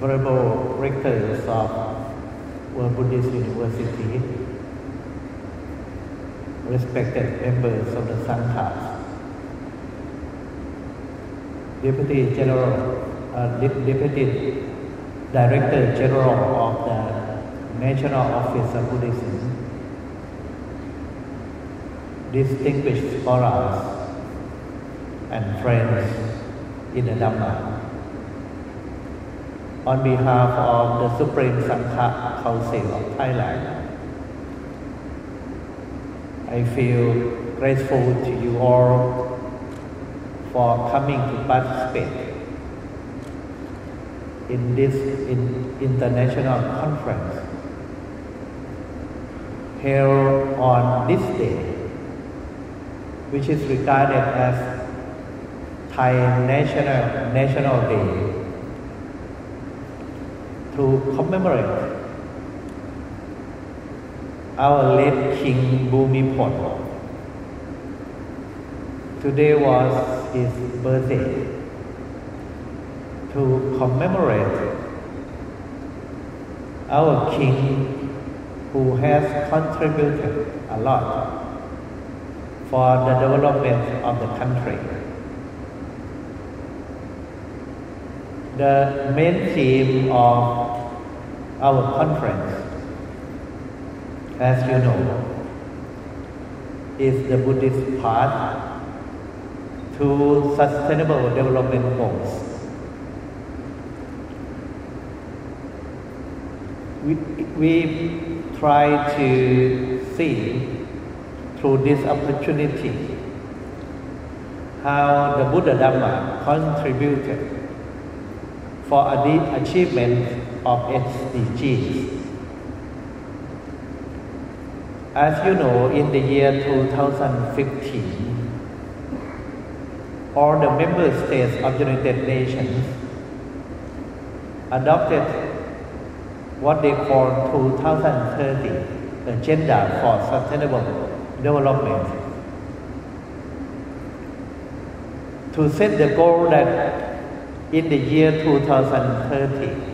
venerable rectors of World Buddhist University, respected members of the Sangha, Deputy General, uh, Deputy Director General of the National Office of Buddhism, distinguished scholars and friends in the Dhamma. On behalf of the Supreme Sangha Council of Thailand, I feel grateful to you all for coming to participate in this in international conference held on this day, which is regarded as Thai National, National Day to commemorate our late King Bhumibol. Today was his birthday. To commemorate our king who has contributed a lot for the development of the country. The main theme of our conference, as you know, is the Buddhist path to sustainable development goals. We, we try to see through this opportunity how the Buddha Dhamma contributed for achievement of SDGs. As you know, in the year 2015, all the member states of the United Nations adopted what they call 2030 Agenda for Sustainable Development to set the goal that in the year 2030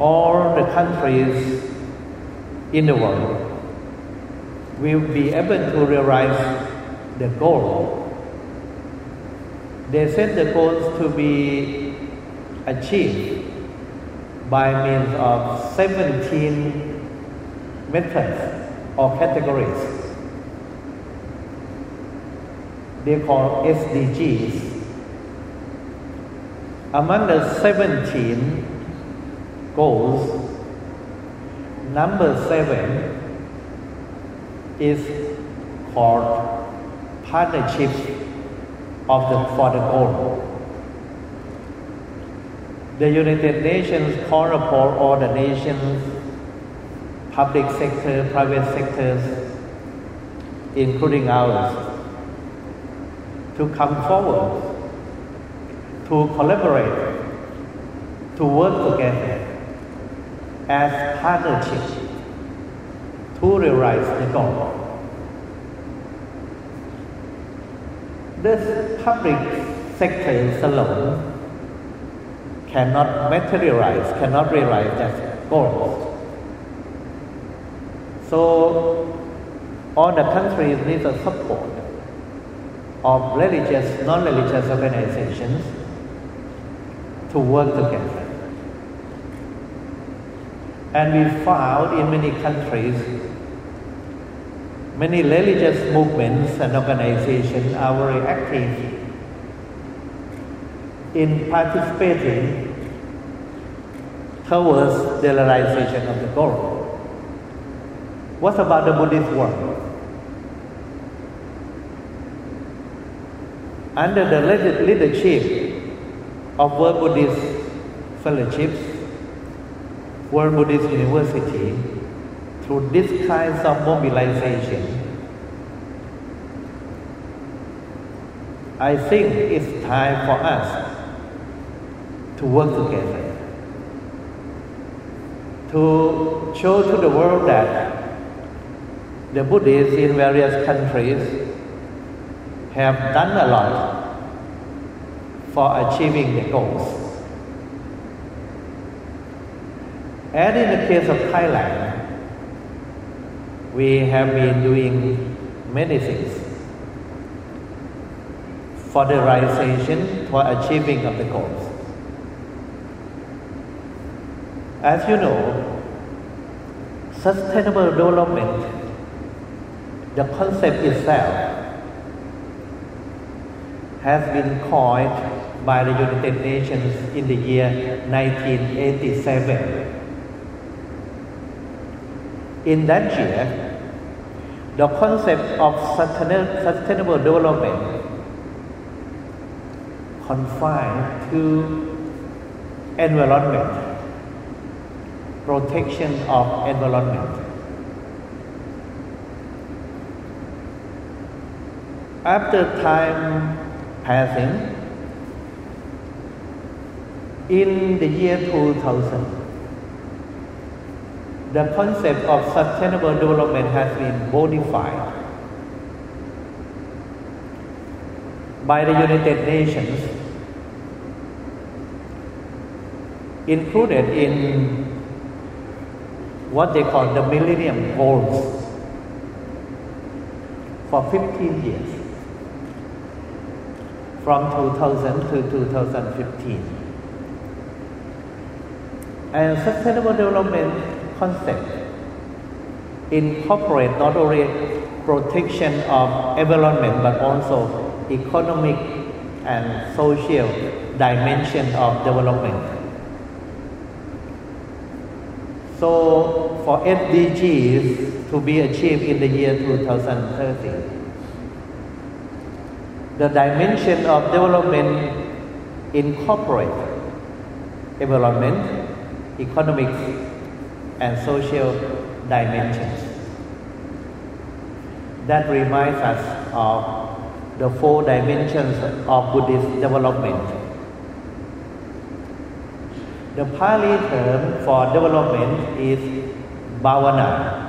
all the countries in the world will be able to realize the goal. They set the goals to be achieved by means of 17 methods or categories. They call SDGs. Among the 17 goals, number 7 is called partnership of the, for the goal. The United Nations call upon all the nations, public sector, private sectors, including ours, to come forward, to collaborate, to work together as partnership to realize the goal. This public sector in alone cannot materialize, cannot realize that goal. So all the countries need the support of religious, non-religious organizations to work together. And we found in many countries, many religious movements and organizations are very active in participating towards the realization of the goal. What about the Buddhist world? Under the leadership of World Buddhist Fellowships, World Buddhist University, through this kinds of mobilization, I think it's time for us to work together to show to the world that the Buddhists in various countries have done a lot for achieving the goals. And in the case of Thailand, we have been doing many things for the realization, for achieving of the goals. As you know, sustainable development, the concept itself, has been coined by the United Nations in the year 1987. In that year, the concept of sustainable development confined to environment, protection of environment. After time passing, in the year 2000, the concept of sustainable development has been modified by the United Nations, included in what they call the Millennium Goals for 15 years, from 2000 to 2015. And sustainable development concept incorporate not only protection of environment but also economic and social dimension of development. So for SDGs to be achieved in the year 2030, the dimension of development incorporate environment, economics, and social dimensions. That reminds us of the four dimensions of Buddhist development. The Pali term for development is bhavana.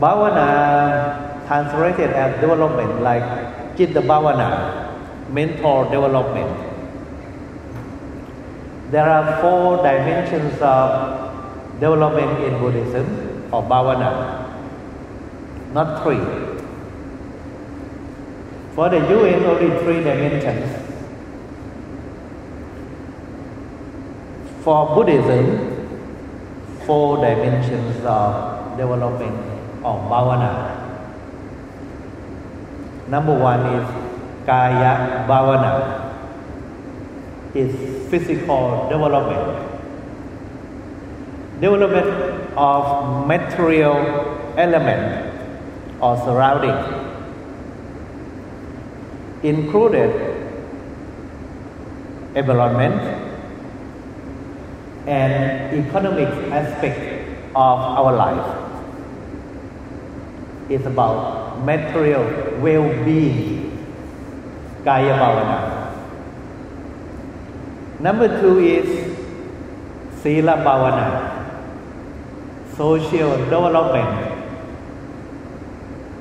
Bhavana translated as development like Chitta Bhavana, mental development there are four dimensions of development in Buddhism or bhavana, not three. For the UN, only three dimensions. For Buddhism, four dimensions of development of bhavana. Number one is kaya bhavana is physical development. Development of material element or surrounding included environment and economic aspect of our life. It's about material well-being, Kaya Bhavana. Number two is Sila Bhavana, social development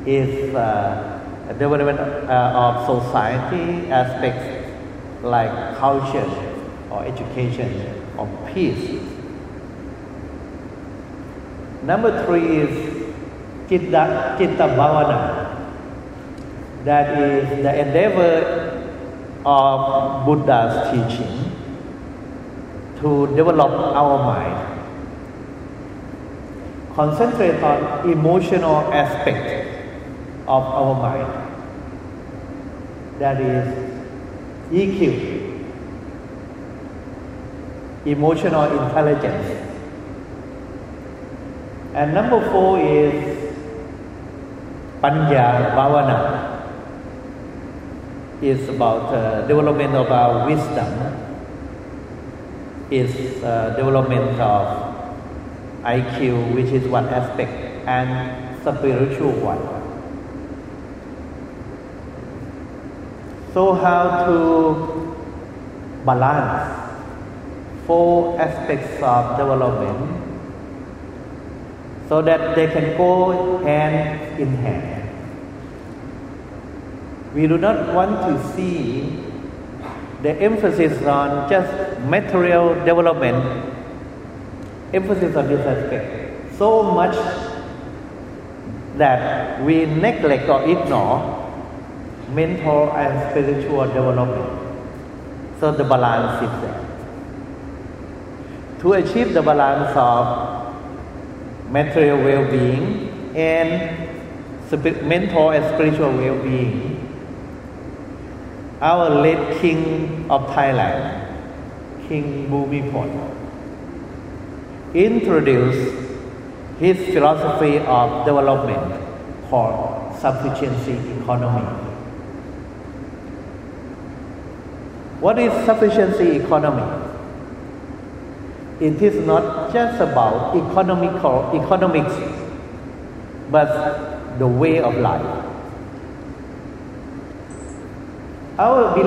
is uh, development uh, of society aspects like culture or education or peace. Number three is Chitta, Chitta Bhavana, that is the endeavor of Buddha's teaching to develop our mind. Concentrate on emotional aspect of our mind. That is EQ, emotional intelligence. And number four is Panya Bhavana. It's about uh, development of our wisdom is uh, development of IQ, which is one aspect, and spiritual one. So how to balance four aspects of development so that they can go hand in hand. We do not want to see the emphasis on just material development emphasis on this aspect so much that we neglect or ignore mental and spiritual development. So the balance is there. To achieve the balance of material well-being and mental and spiritual well-being, our late king of Thailand, King Bhumibol, introduced his philosophy of development called sufficiency economy. What is sufficiency economy? It is not just about economical economics, but the way of life. Our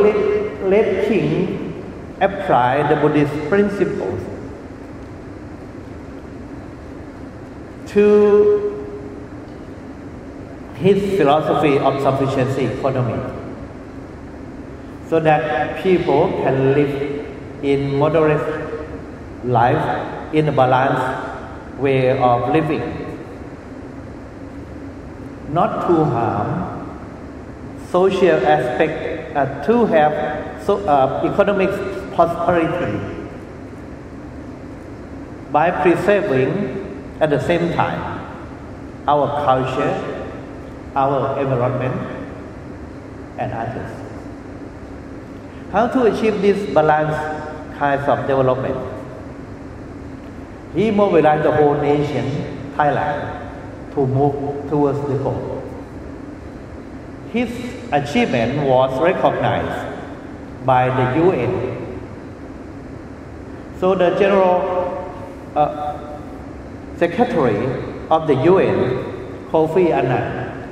late king applied the Buddhist principles to his philosophy of sufficiency economy so that people can live in moderate life in a balanced way of living. Not to harm social aspect uh, to have so, uh, economic prosperity by preserving at the same time our culture, our environment, and others. How to achieve this balanced kind of development? He mobilized the whole nation, Thailand, to move towards the goal. His achievement was recognized by the UN. So the General uh, Secretary of the UN, Kofi Annan,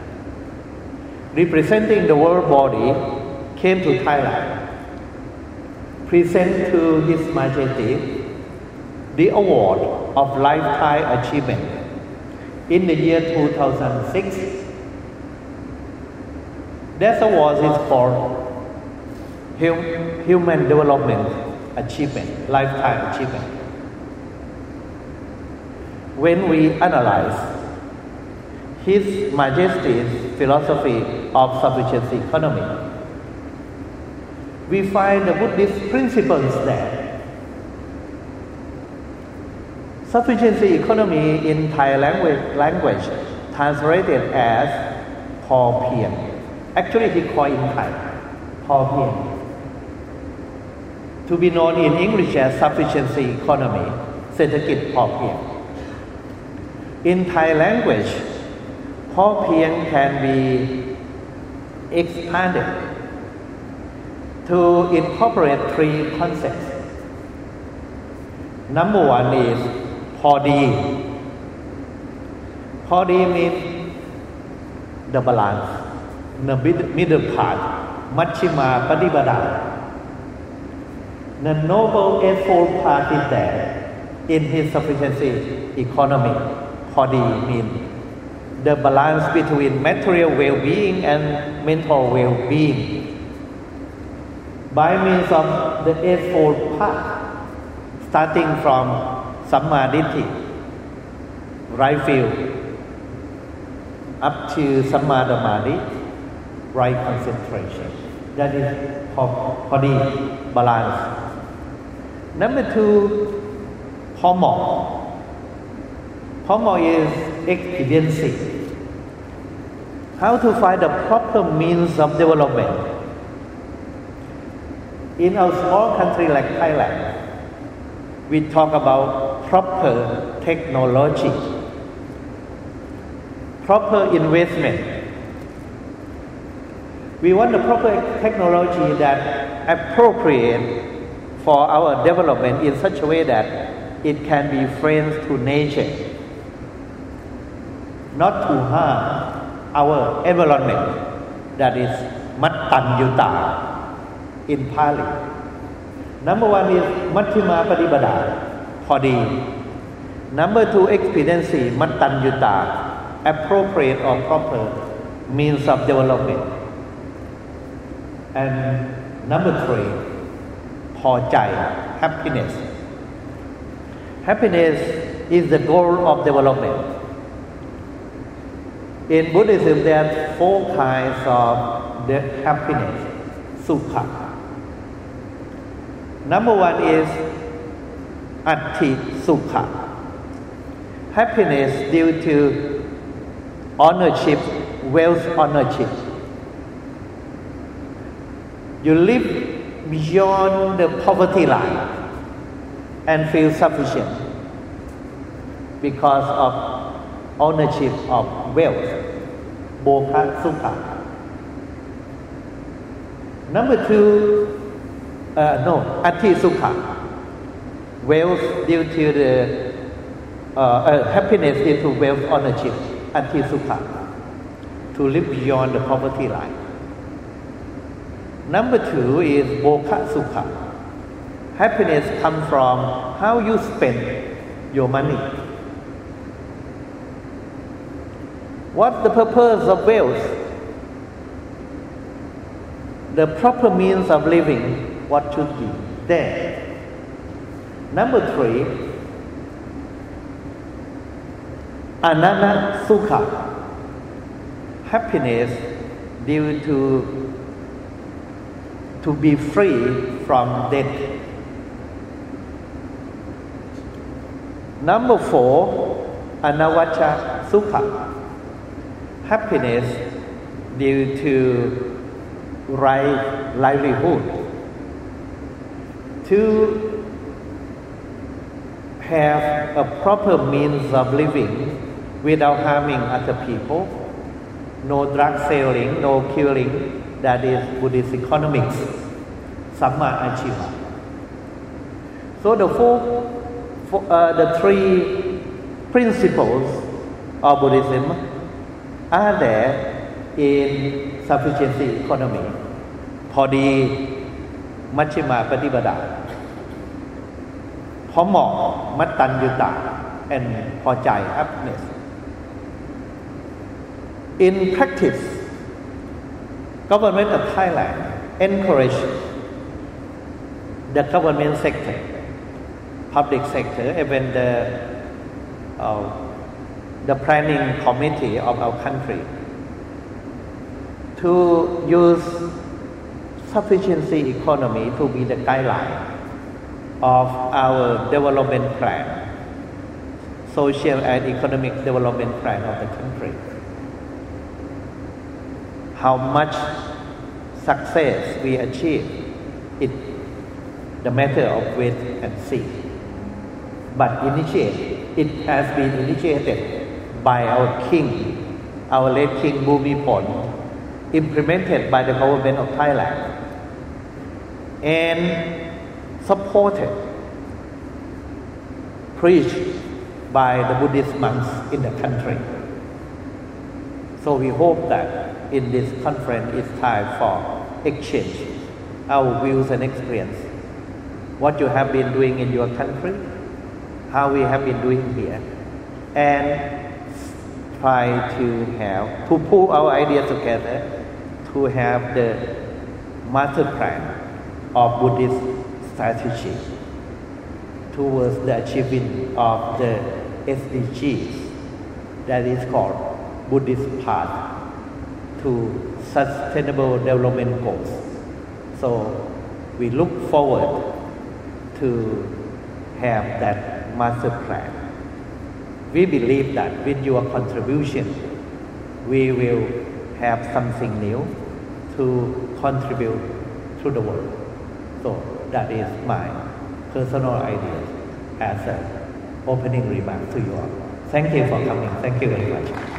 representing the world body, came to Thailand, present to His Majesty the award of lifetime achievement in the year 2006. That award is called Human Development Achievement, Lifetime Achievement when we analyze His Majesty's philosophy of sufficiency economy, we find the Buddhist principles there. Sufficiency economy in Thai language, language translated as พอเพียง Actually, he called in Thai พอเพียง To be known in English as sufficiency economy เศรษฐกิจพอเพียง in Thai language, Pi can be expanded to incorporate three concepts. Number one is Podi. Podi means the balance, the middle part, Machima Padibada. The noble eightfold path is there in his sufficiency economy. Podi mean the balance between material well-being and mental well-being. By means of the eightfold path, starting from samadhi, right view, up to samadhi, right concentration. That is Podi balance Number two, homo. Homo is expediency. How to find the proper means of development. In a small country like Thailand, we talk about proper technology, proper investment. We want the proper technology that appropriate for our development in such a way that it can be friends to nature, not to harm our environment. That is Mattanyuta in Pali. Number one is Majjhima Patipada, Padi. Number two, expediency, Mattanyuta, appropriate or proper means of development. And number three, พอใจ happiness. Happiness is the goal of development. In Buddhism, there are four kinds of the happiness, sukha. Number one is ati sukha, happiness due to ownership, wealth ownership. You live beyond the poverty line and feel sufficient because of ownership of wealth. Bhoga Sukha. Number two, uh, no, Ati Sukha. Wealth due to the uh, uh, happiness due to wealth ownership. Ati Sukha. To live beyond the poverty line. Number two is Bhoga Sukha. Happiness comes from how you spend your money. What's the purpose of wealth? The proper means of living, what should be there. Number three, Anana Sukha, happiness due to to be free from debt. Number four, Anavajja Sukha, happiness due to right livelihood, to have a proper means of living without harming other people, no drug selling, no killing, that is Buddhist economics, Samma Achiva. So the four, four uh, the three principles of Buddhism are there in sufficiency economy พอดีมัชฌิมาปฏิบัติพอเหมาะมัตตัญญุตา and พอใจ happiness in practice government of Thailand encourage the government sector public sector even the uh, the planning committee of our country to use sufficiency economy to be the guideline of our development plan, social and economic development plan of the country. How much success we achieve, it the matter of wait and see. But initiate, it has been initiated by our king, our late King Bhumibol, implemented by the government of Thailand and supported, preached by the Buddhist monks in the country. So we hope that in this conference it's time for exchange our views and experience. What you have been doing in your country, how we have been doing here, and try to have to pull our ideas together to have the master plan of Buddhist strategy towards the achievement of the SDGs that is called Buddhist path to sustainable development goals. So we look forward to have that master plan. We believe that with your contribution, we will have something new to contribute to the world. So that is my personal idea as an opening remark to you all. Thank you for coming. Thank you very much.